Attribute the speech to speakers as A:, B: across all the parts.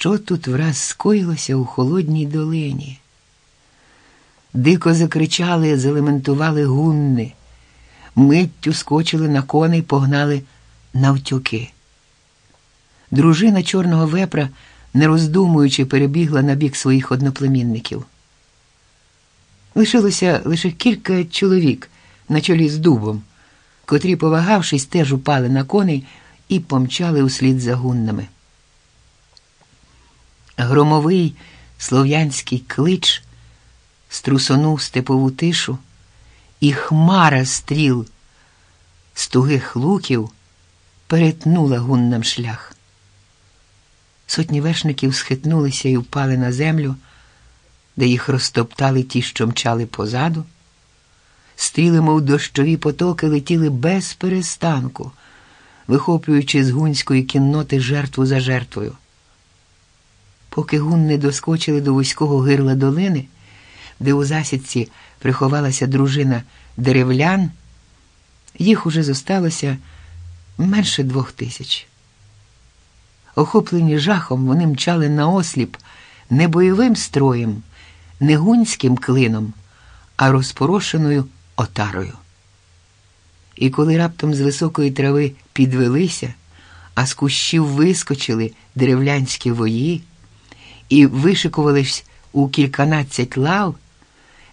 A: що тут враз скоїлося у холодній долині. Дико закричали, залементували гунни, миттю скочили на коней, погнали навтюки. Дружина чорного вепра, не роздумуючи, перебігла на бік своїх одноплемінників. Лишилося лише кілька чоловік на чолі з дубом, котрі, повагавшись, теж упали на коней і помчали услід за гуннами. Громовий слов'янський клич струсонув степову тишу, і хмара стріл з тугих луків перетнула гуннам шлях. Сотні вершників схитнулися і впали на землю, де їх розтоптали ті, що мчали позаду. Стріли, мов дощові потоки, летіли без перестанку, вихоплюючи з гунської кінноти жертву за жертвою. Поки гунни доскочили до вузького гирла долини, де у засідці приховалася дружина деревлян, їх уже зосталося менше двох тисяч. Охоплені жахом, вони мчали наосліп не бойовим строєм, не гунським клином, а розпорошеною отарою. І коли раптом з високої трави підвелися, а з кущів вискочили деревлянські вої і вишикувались у кільканадцять лав,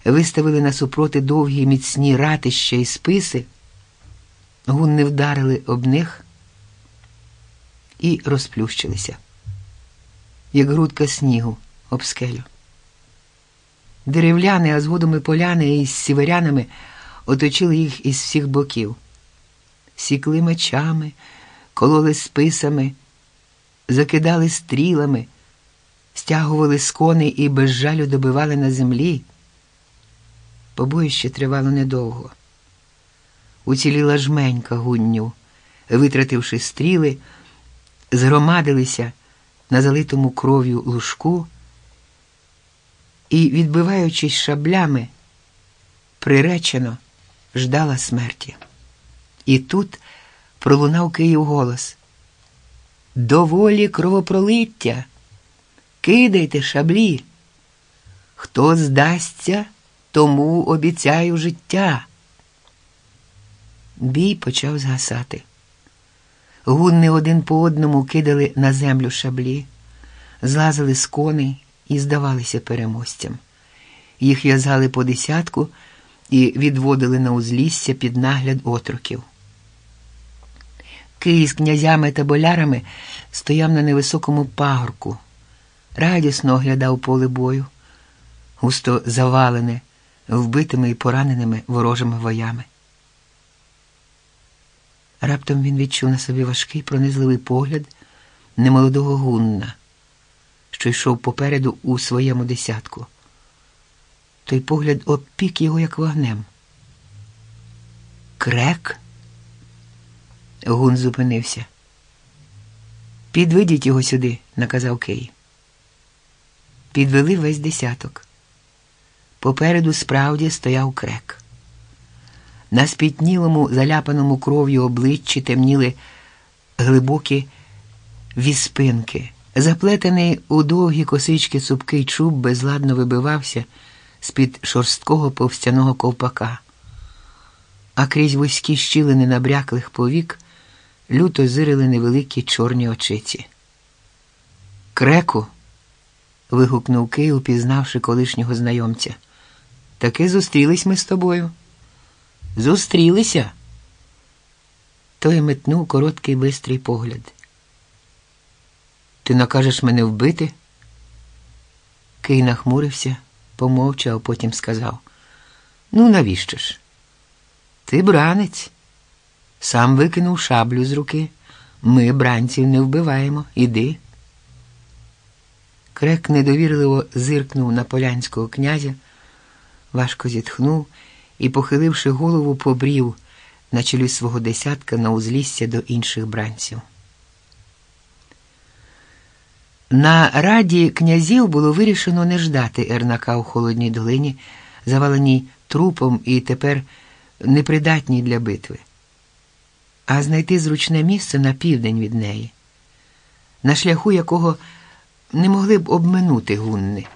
A: виставили насупроти довгі міцні ратища і списи, гунни вдарили об них і розплющилися, як грудка снігу об скелю. Деревляни, а згодом і поляни із сіверянами оточили їх із всіх боків, сікли мечами, кололи списами, закидали стрілами, стягували з коней і без жалю добивали на землі. Побоїще тривало недовго. Уціліла жменька гунню, витративши стріли, згромадилися на залитому кров'ю лужку і, відбиваючись шаблями, приречено ждала смерті. І тут пролунав Київ голос. Доволі кровопролиття, кидайте шаблі. Хто здасться, тому обіцяю життя. Бій почав згасати. Гунни один по одному кидали на землю шаблі, злазили з коней і здавалися переможцям. Їх в'язали по десятку і відводили на узлісся під нагляд отроків. Кий з князями та болярами стояв на невисокому пагорку, радісно оглядав поле бою, густо завалене вбитими і пораненими ворожими воями. Раптом він відчув на собі важкий пронизливий погляд немолодого гунна, що йшов попереду у своєму десятку. Той погляд обпік його, як вогнем. Крек? Гун зупинився. Підведіть його сюди, наказав Кей. Підвели весь десяток. Попереду справді стояв крек. На спітнілому, заляпаному кров'ю обличчі темніли глибокі віспинки. Заплетений у довгі косички цупкий чуб безладно вибивався з-під шорсткого повстяного ковпака, а крізь вузькі щілини набряклих повік люто зирили невеликі чорні очиці. Креку. Вигукнув Кий, упізнавши колишнього знайомця. Таки зустрілись ми з тобою. Зустрілися. Той метнув короткий бистрий погляд. Ти накажеш мене вбити? Кий нахмурився, помовчав, потім сказав: Ну, навіщо ж? Ти бранець. Сам викинув шаблю з руки. Ми бранців не вбиваємо. Іди. Крек недовірливо зиркнув на полянського князя, важко зітхнув і, похиливши голову, побрів на чолі свого десятка на узлісся до інших бранців. На раді князів було вирішено не ждати Ернака у холодній долині, заваленій трупом і тепер непридатній для битви, а знайти зручне місце на південь від неї, на шляху якого не могли б обминути гунни.